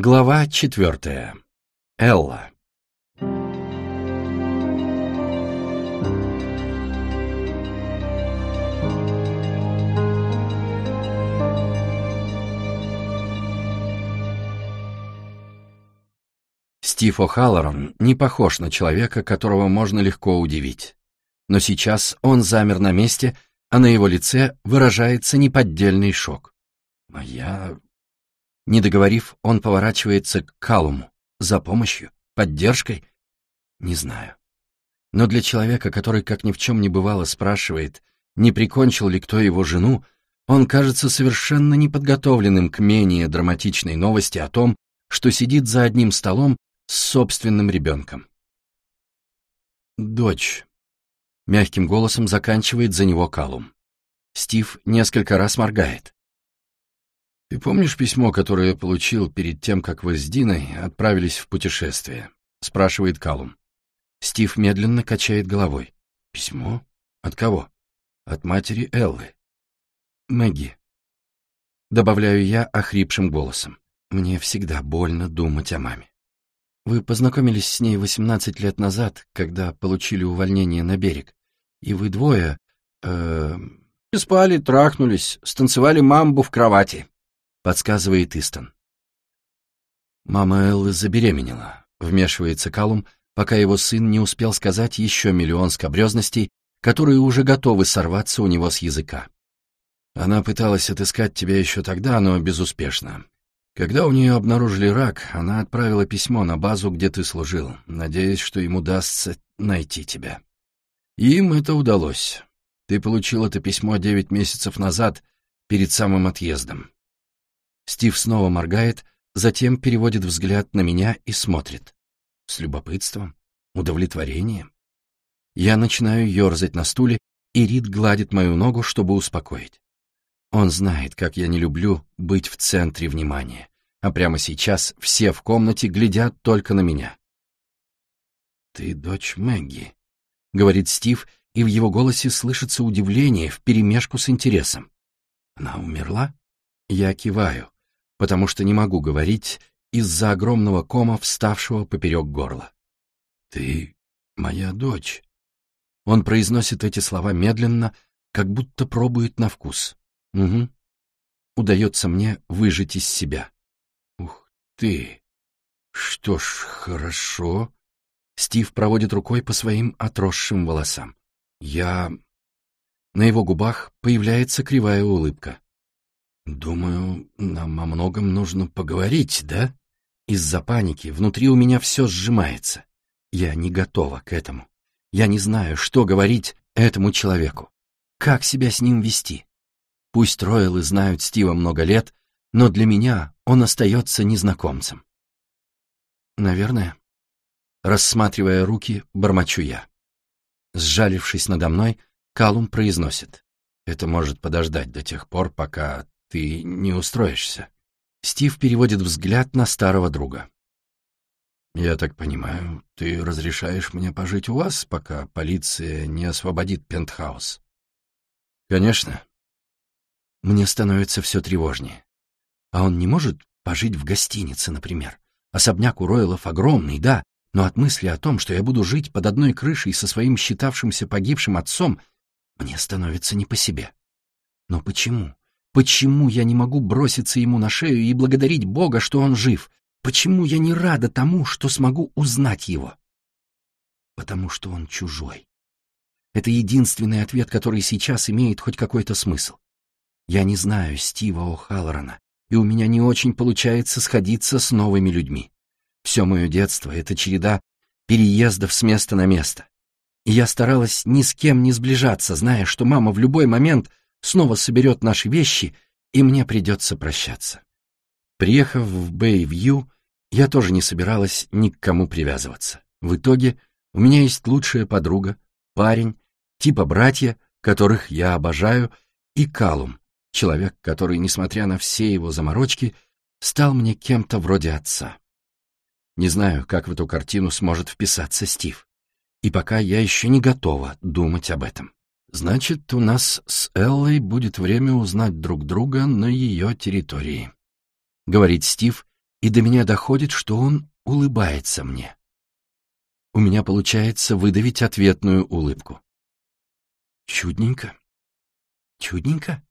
Глава четвертая. Элла. Стив О'Халлоран не похож на человека, которого можно легко удивить. Но сейчас он замер на месте, а на его лице выражается неподдельный шок. «Моя не договорив, он поворачивается к Калуму. За помощью? Поддержкой? Не знаю. Но для человека, который, как ни в чем не бывало, спрашивает, не прикончил ли кто его жену, он кажется совершенно неподготовленным к менее драматичной новости о том, что сидит за одним столом с собственным ребенком. «Дочь», — мягким голосом заканчивает за него Калум. Стив несколько раз моргает. «Ты помнишь письмо, которое я получил перед тем, как вы с Диной отправились в путешествие?» — спрашивает Калум. Стив медленно качает головой. «Письмо? От кого?» «От матери Эллы». «Мэгги». Добавляю я охрипшим голосом. Мне всегда больно думать о маме. Вы познакомились с ней 18 лет назад, когда получили увольнение на берег. И вы двое... Э, спали, трахнулись, станцевали мамбу в кровати подсказывает Истон. Мама Эллы забеременела, вмешивается Калум, пока его сын не успел сказать еще миллион скобрезностей, которые уже готовы сорваться у него с языка. Она пыталась отыскать тебя еще тогда, но безуспешно. Когда у нее обнаружили рак, она отправила письмо на базу, где ты служил, надеясь, что им удастся найти тебя. Им это удалось. Ты получил это письмо девять месяцев назад, перед самым отъездом. Стив снова моргает, затем переводит взгляд на меня и смотрит. С любопытством, удовлетворением. Я начинаю ерзать на стуле, и Рид гладит мою ногу, чтобы успокоить. Он знает, как я не люблю быть в центре внимания, а прямо сейчас все в комнате глядят только на меня. «Ты дочь Мэгги», — говорит Стив, и в его голосе слышится удивление вперемешку с интересом. «Она умерла?» Я киваю потому что не могу говорить из-за огромного кома, вставшего поперек горла. «Ты моя дочь». Он произносит эти слова медленно, как будто пробует на вкус. «Угу». Удается мне выжить из себя. «Ух ты! Что ж, хорошо». Стив проводит рукой по своим отросшим волосам. «Я...» На его губах появляется кривая улыбка. «Думаю, нам о многом нужно поговорить, да?» Из-за паники внутри у меня все сжимается. Я не готова к этому. Я не знаю, что говорить этому человеку. Как себя с ним вести? Пусть Ройлы знают Стива много лет, но для меня он остается незнакомцем. Наверное. Рассматривая руки, бормочу я. Сжалившись надо мной, Калум произносит. Это может подождать до тех пор, пока ты не устроишься. Стив переводит взгляд на старого друга. «Я так понимаю, ты разрешаешь мне пожить у вас, пока полиция не освободит пентхаус?» «Конечно». Мне становится все тревожнее. А он не может пожить в гостинице, например? Особняк у Ройлов огромный, да, но от мысли о том, что я буду жить под одной крышей со своим считавшимся погибшим отцом, мне становится не по себе. Но почему? Почему я не могу броситься ему на шею и благодарить Бога, что он жив? Почему я не рада тому, что смогу узнать его? Потому что он чужой. Это единственный ответ, который сейчас имеет хоть какой-то смысл. Я не знаю Стива О'Халлорана, и у меня не очень получается сходиться с новыми людьми. Все мое детство — это череда переездов с места на место. И я старалась ни с кем не сближаться, зная, что мама в любой момент снова соберет наши вещи, и мне придется прощаться. Приехав в Бэй-Вью, я тоже не собиралась ни к кому привязываться. В итоге у меня есть лучшая подруга, парень, типа братья, которых я обожаю, и Калум, человек, который, несмотря на все его заморочки, стал мне кем-то вроде отца. Не знаю, как в эту картину сможет вписаться Стив. И пока я еще не готова думать об этом. Значит, у нас с Эллой будет время узнать друг друга на ее территории. Говорит Стив, и до меня доходит, что он улыбается мне. У меня получается выдавить ответную улыбку. Чудненько. Чудненько.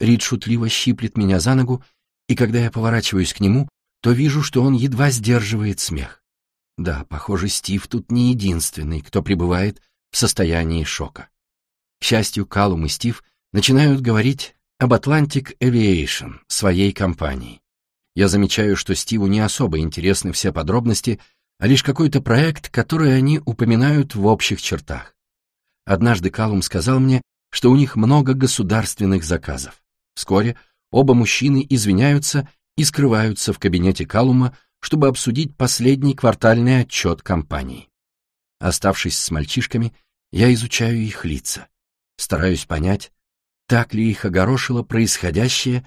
Рид шутливо щиплет меня за ногу, и когда я поворачиваюсь к нему, то вижу, что он едва сдерживает смех. Да, похоже, Стив тут не единственный, кто пребывает в состоянии шока. Счастью, Калум и Стив начинают говорить об Atlantic Aviation, своей компании. Я замечаю, что Стиву не особо интересны все подробности, а лишь какой-то проект, который они упоминают в общих чертах. Однажды Калум сказал мне, что у них много государственных заказов. Вскоре оба мужчины извиняются и скрываются в кабинете Калума, чтобы обсудить последний квартальный отчет компании. Оставшись с мальчишками, я изучаю их лица. Стараюсь понять, так ли их огорошило происходящее,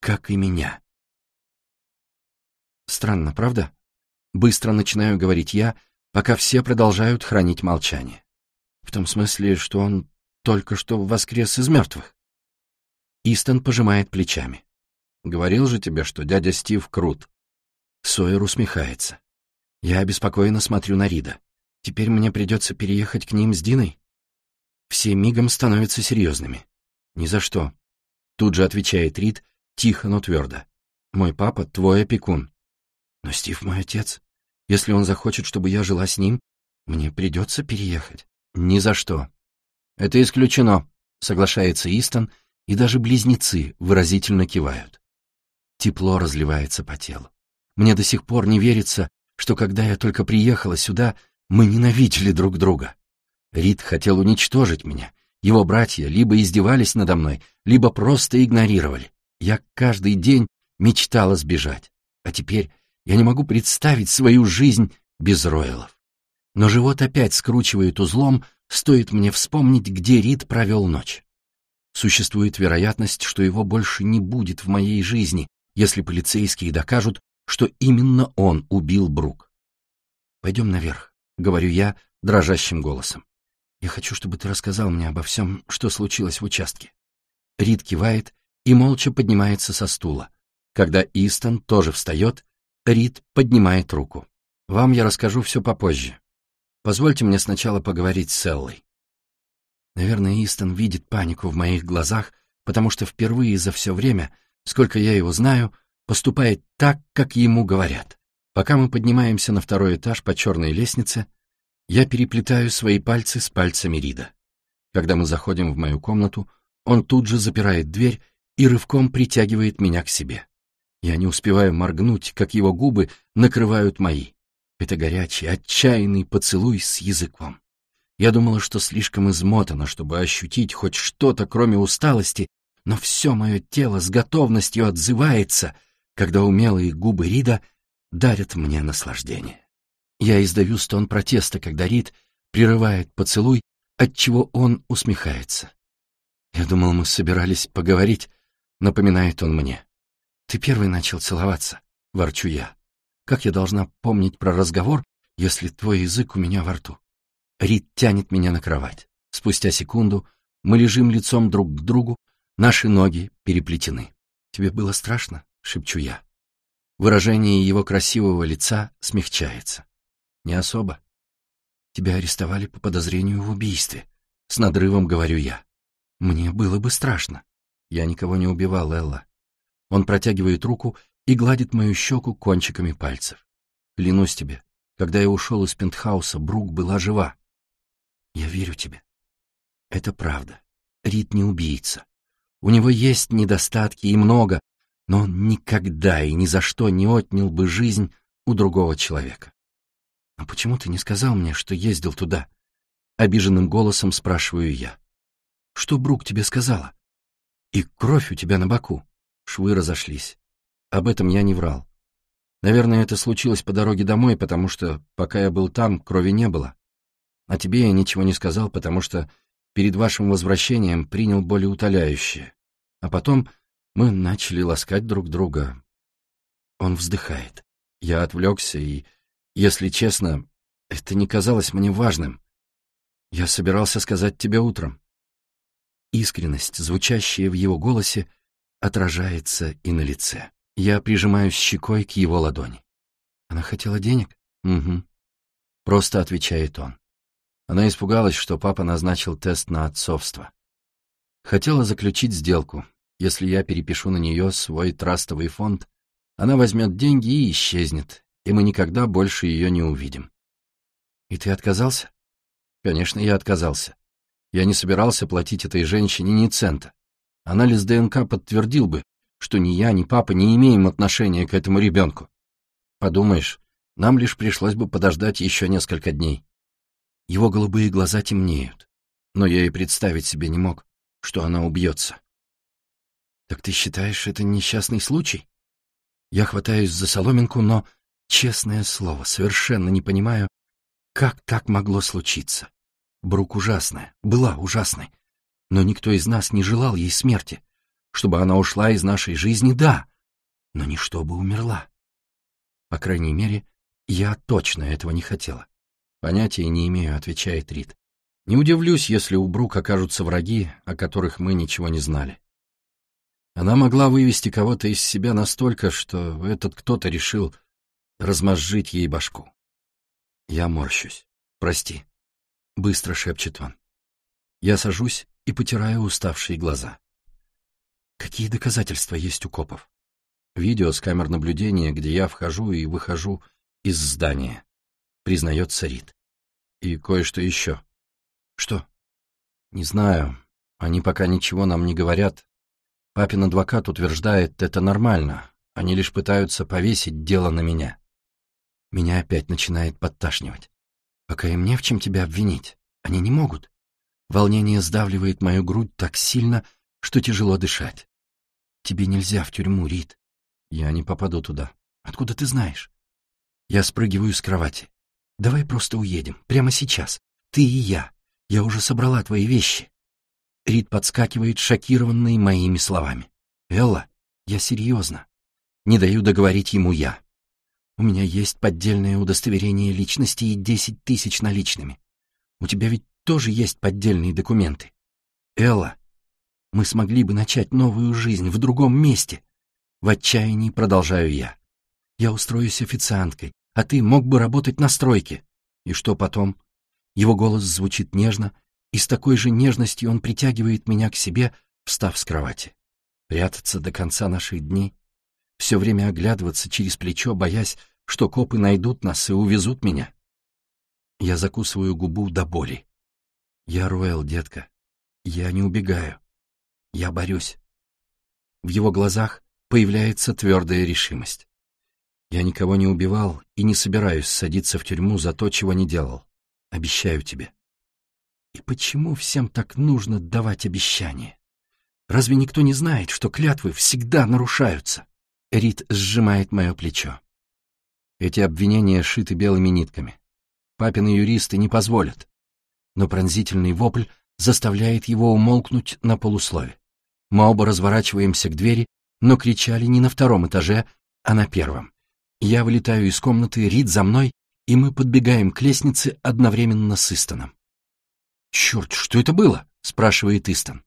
как и меня. Странно, правда? Быстро начинаю говорить я, пока все продолжают хранить молчание. В том смысле, что он только что воскрес из мертвых. Истон пожимает плечами. Говорил же тебе, что дядя Стив крут. Сойер усмехается. Я обеспокоенно смотрю на Рида. Теперь мне придется переехать к ним с Диной? Все мигом становятся серьезными. Ни за что. Тут же отвечает Рид, тихо, но твердо. Мой папа — твой опекун. Но Стив мой отец. Если он захочет, чтобы я жила с ним, мне придется переехать. Ни за что. Это исключено, соглашается Истон, и даже близнецы выразительно кивают. Тепло разливается по телу. Мне до сих пор не верится, что когда я только приехала сюда, мы ненавидели друг друга. Рид хотел уничтожить меня. Его братья либо издевались надо мной, либо просто игнорировали. Я каждый день мечтала сбежать. А теперь я не могу представить свою жизнь без Ройлов. Но живот опять скручивает узлом, стоит мне вспомнить, где Рид провел ночь. Существует вероятность, что его больше не будет в моей жизни, если полицейские докажут, что именно он убил Брук. «Пойдем наверх», — говорю я дрожащим голосом. «Я хочу, чтобы ты рассказал мне обо всем, что случилось в участке». Рид кивает и молча поднимается со стула. Когда Истон тоже встает Рид поднимает руку. «Вам я расскажу все попозже. Позвольте мне сначала поговорить с Эллой». Наверное, Истон видит панику в моих глазах, потому что впервые за все время, сколько я его знаю, поступает так, как ему говорят. Пока мы поднимаемся на второй этаж по черной лестнице, я переплетаю свои пальцы с пальцами Рида. Когда мы заходим в мою комнату, он тут же запирает дверь и рывком притягивает меня к себе. Я не успеваю моргнуть, как его губы накрывают мои. Это горячий, отчаянный поцелуй с языком. Я думала, что слишком измотана, чтобы ощутить хоть что-то, кроме усталости, но все мое тело с готовностью отзывается, когда умелые губы Рида дарят мне наслаждение. Я издаю стон протеста, когда Рид прерывает поцелуй, отчего он усмехается. Я думал, мы собирались поговорить, напоминает он мне. «Ты первый начал целоваться», — ворчу я. «Как я должна помнить про разговор, если твой язык у меня во рту?» Рид тянет меня на кровать. Спустя секунду мы лежим лицом друг к другу, наши ноги переплетены. «Тебе было страшно?» — шепчу я. Выражение его красивого лица смягчается. «Не особо. Тебя арестовали по подозрению в убийстве», — с надрывом говорю я. «Мне было бы страшно. Я никого не убивал, Элла. Он протягивает руку и гладит мою щеку кончиками пальцев. Клянусь тебе, когда я ушел из пентхауса, Брук была жива. Я верю тебе. Это правда. Рид не убийца. У него есть недостатки и много, но он никогда и ни за что не отнял бы жизнь у другого человека. «А почему ты не сказал мне, что ездил туда?» Обиженным голосом спрашиваю я. «Что Брук тебе сказала? И кровь у тебя на боку?» Швы разошлись. Об этом я не врал. Наверное, это случилось по дороге домой, потому что, пока я был там, крови не было. А тебе я ничего не сказал, потому что перед вашим возвращением принял более утоляющее. А потом мы начали ласкать друг друга. Он вздыхает. Я отвлекся, и, если честно, это не казалось мне важным. Я собирался сказать тебе утром. Искренность, звучащая в его голосе, отражается и на лице. Я прижимаюсь щекой к его ладони. Она хотела денег? Угу. Просто отвечает он. Она испугалась, что папа назначил тест на отцовство. Хотела заключить сделку. Если я перепишу на нее свой трастовый фонд, она возьмет деньги и исчезнет, и мы никогда больше ее не увидим. И ты отказался? Конечно, я отказался. Я не собирался платить этой женщине ни цента. Анализ ДНК подтвердил бы, что ни я, ни папа не имеем отношения к этому ребенку. Подумаешь, нам лишь пришлось бы подождать еще несколько дней. Его голубые глаза темнеют, но я и представить себе не мог, что она убьется. Так ты считаешь, это несчастный случай? Я хватаюсь за соломинку, но, честное слово, совершенно не понимаю, как так могло случиться. Брук ужасная, была ужасной, но никто из нас не желал ей смерти. Чтобы она ушла из нашей жизни, да, но не чтобы умерла. По крайней мере, я точно этого не хотела. Понятия не имею, отвечает Рид. Не удивлюсь, если у Брук окажутся враги, о которых мы ничего не знали. Она могла вывести кого-то из себя настолько, что этот кто-то решил размозжить ей башку. Я морщусь. Прости. Быстро шепчет он. Я сажусь и потираю уставшие глаза. Какие доказательства есть у копов? Видео с камер наблюдения, где я вхожу и выхожу из здания. Признается Рид. И кое-что еще. Что? Не знаю. Они пока ничего нам не говорят. Папин адвокат утверждает, это нормально. Они лишь пытаются повесить дело на меня. Меня опять начинает подташнивать. Пока им не в чем тебя обвинить. Они не могут. Волнение сдавливает мою грудь так сильно, что тяжело дышать. Тебе нельзя в тюрьму, Рит. Я не попаду туда. Откуда ты знаешь? Я спрыгиваю с кровати. Давай просто уедем. Прямо сейчас. Ты и я. Я уже собрала твои вещи. Рид подскакивает, шокированный моими словами. Элла, я серьезно. Не даю договорить ему я. У меня есть поддельное удостоверение личности и десять тысяч наличными. У тебя ведь тоже есть поддельные документы. Элла, мы смогли бы начать новую жизнь в другом месте. В отчаянии продолжаю я. Я устроюсь официанткой, а ты мог бы работать на стройке. И что потом? Его голос звучит нежно, и с такой же нежностью он притягивает меня к себе, встав с кровати. Прятаться до конца наших дней? Все время оглядываться через плечо, боясь, что копы найдут нас и увезут меня? Я закусываю губу до боли. Я Руэл, детка. Я не убегаю. Я борюсь. В его глазах появляется твердая решимость. Я никого не убивал и не собираюсь садиться в тюрьму за то, чего не делал. Обещаю тебе. И почему всем так нужно давать обещания? Разве никто не знает, что клятвы всегда нарушаются? Рид сжимает мое плечо. Эти обвинения шиты белыми нитками. Папины юристы не позволят. Но пронзительный вопль заставляет его умолкнуть на полуслове. Мы оба разворачиваемся к двери, но кричали не на втором этаже, а на первом. Я вылетаю из комнаты, Рид за мной, и мы подбегаем к лестнице одновременно с Истоном. «Черт, что это было?» — спрашивает Истон.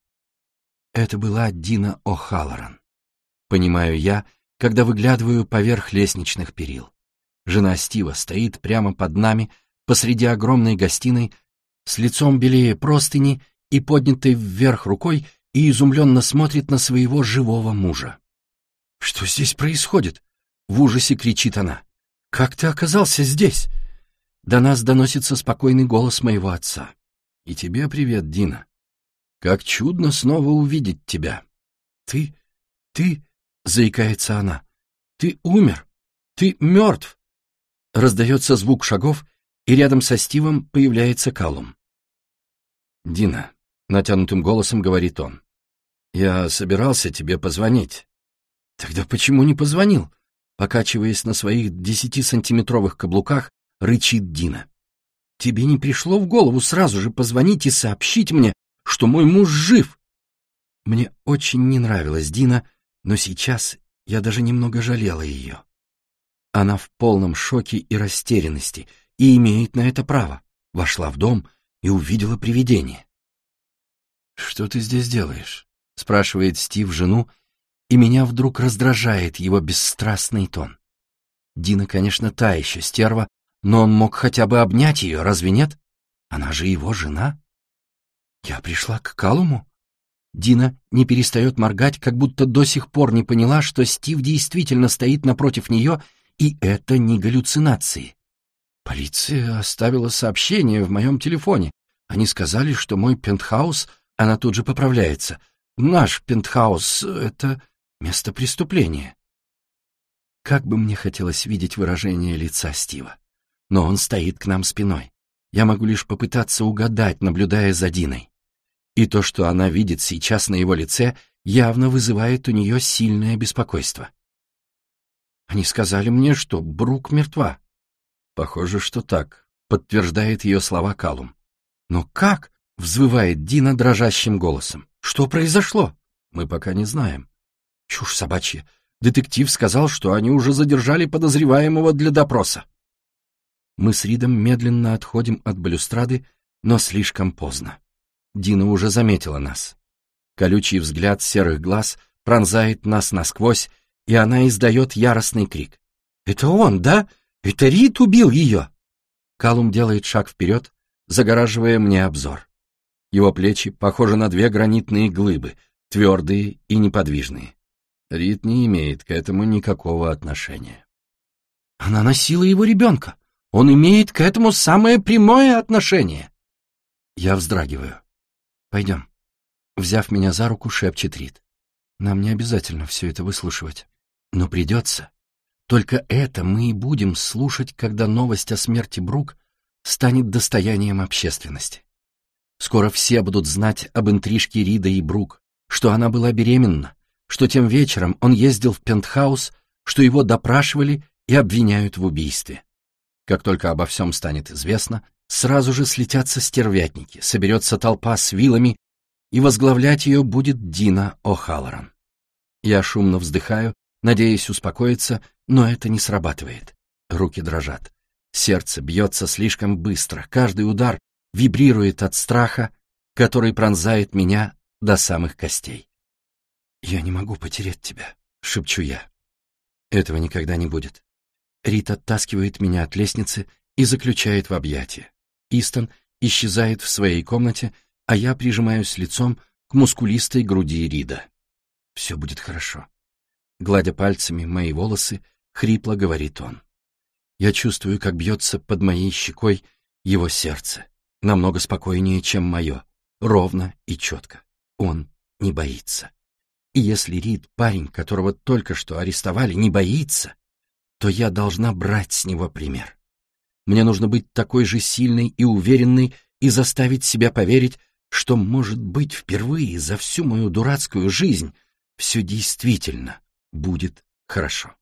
Это была Дина О'Халлоран. Понимаю я, когда выглядываю поверх лестничных перил. Жена Стива стоит прямо под нами, посреди огромной гостиной, с лицом белее простыни и поднятой вверх рукой, и изумленно смотрит на своего живого мужа. «Что здесь происходит?» — в ужасе кричит она. «Как ты оказался здесь?» До нас доносится спокойный голос моего отца. «И тебе привет, Дина. Как чудно снова увидеть тебя!» «Ты... ты...» — заикается она. «Ты умер! Ты мертв!» Раздается звук шагов, и рядом со Стивом появляется Калум. «Дина», — натянутым голосом говорит он, — «я собирался тебе позвонить». «Тогда почему не позвонил?» Покачиваясь на своих десятисантиметровых каблуках, рычит Дина. «Тебе не пришло в голову сразу же позвонить и сообщить мне, что мой муж жив?» Мне очень не нравилась Дина, но сейчас я даже немного жалела ее. Она в полном шоке и растерянности, и имеет на это право. Вошла в дом и увидела привидение. «Что ты здесь делаешь?» — спрашивает Стив жену, и меня вдруг раздражает его бесстрастный тон. Дина, конечно, та еще стерва, но он мог хотя бы обнять ее, разве нет? Она же его жена. Я пришла к Калуму. Дина не перестает моргать, как будто до сих пор не поняла, что Стив действительно стоит напротив нее, и это не галлюцинации. Полиция оставила сообщение в моем телефоне. Они сказали, что мой пентхаус, она тут же поправляется. Наш пентхаус — это место преступления. Как бы мне хотелось видеть выражение лица Стива. Но он стоит к нам спиной. Я могу лишь попытаться угадать, наблюдая за Диной. И то, что она видит сейчас на его лице, явно вызывает у нее сильное беспокойство. Они сказали мне, что Брук мертва. Похоже, что так, подтверждает ее слова Калум. Но как? взвывает Дина дрожащим голосом. Что произошло? Мы пока не знаем. Чушь собачья. Детектив сказал, что они уже задержали подозреваемого для допроса. Мы с Ридом медленно отходим от балюстрады, но слишком поздно. Дина уже заметила нас. Колючий взгляд серых глаз пронзает нас насквозь, и она издает яростный крик. «Это он, да? Это Рид убил ее!» Калум делает шаг вперед, загораживая мне обзор. Его плечи похожи на две гранитные глыбы, твердые и неподвижные. Рид не имеет к этому никакого отношения. Она носила его ребенка. Он имеет к этому самое прямое отношение. Я вздрагиваю. Пойдем. Взяв меня за руку, шепчет Рид. Нам не обязательно все это выслушивать. Но придется. Только это мы и будем слушать, когда новость о смерти Брук станет достоянием общественности. Скоро все будут знать об интрижке Рида и Брук, что она была беременна, что тем вечером он ездил в пентхаус, что его допрашивали и обвиняют в убийстве. Как только обо всем станет известно, сразу же слетятся стервятники, соберется толпа с вилами, и возглавлять ее будет Дина О'Халлоран. Я шумно вздыхаю, надеясь успокоиться, но это не срабатывает. Руки дрожат. Сердце бьется слишком быстро, каждый удар вибрирует от страха, который пронзает меня до самых костей. «Я не могу потерять тебя», — шепчу я. Этого никогда не будет. Рит оттаскивает меня от лестницы и заключает в объятия. Истон исчезает в своей комнате, а я прижимаюсь лицом к мускулистой груди Рида. Все будет хорошо. Гладя пальцами мои волосы, хрипло говорит он. Я чувствую, как бьется под моей щекой его сердце, намного спокойнее, чем мое, ровно и четко. Он не боится. И если Рид, парень, которого только что арестовали, не боится, то я должна брать с него пример. Мне нужно быть такой же сильной и уверенной и заставить себя поверить, что, может быть, впервые за всю мою дурацкую жизнь все действительно будет хорошо.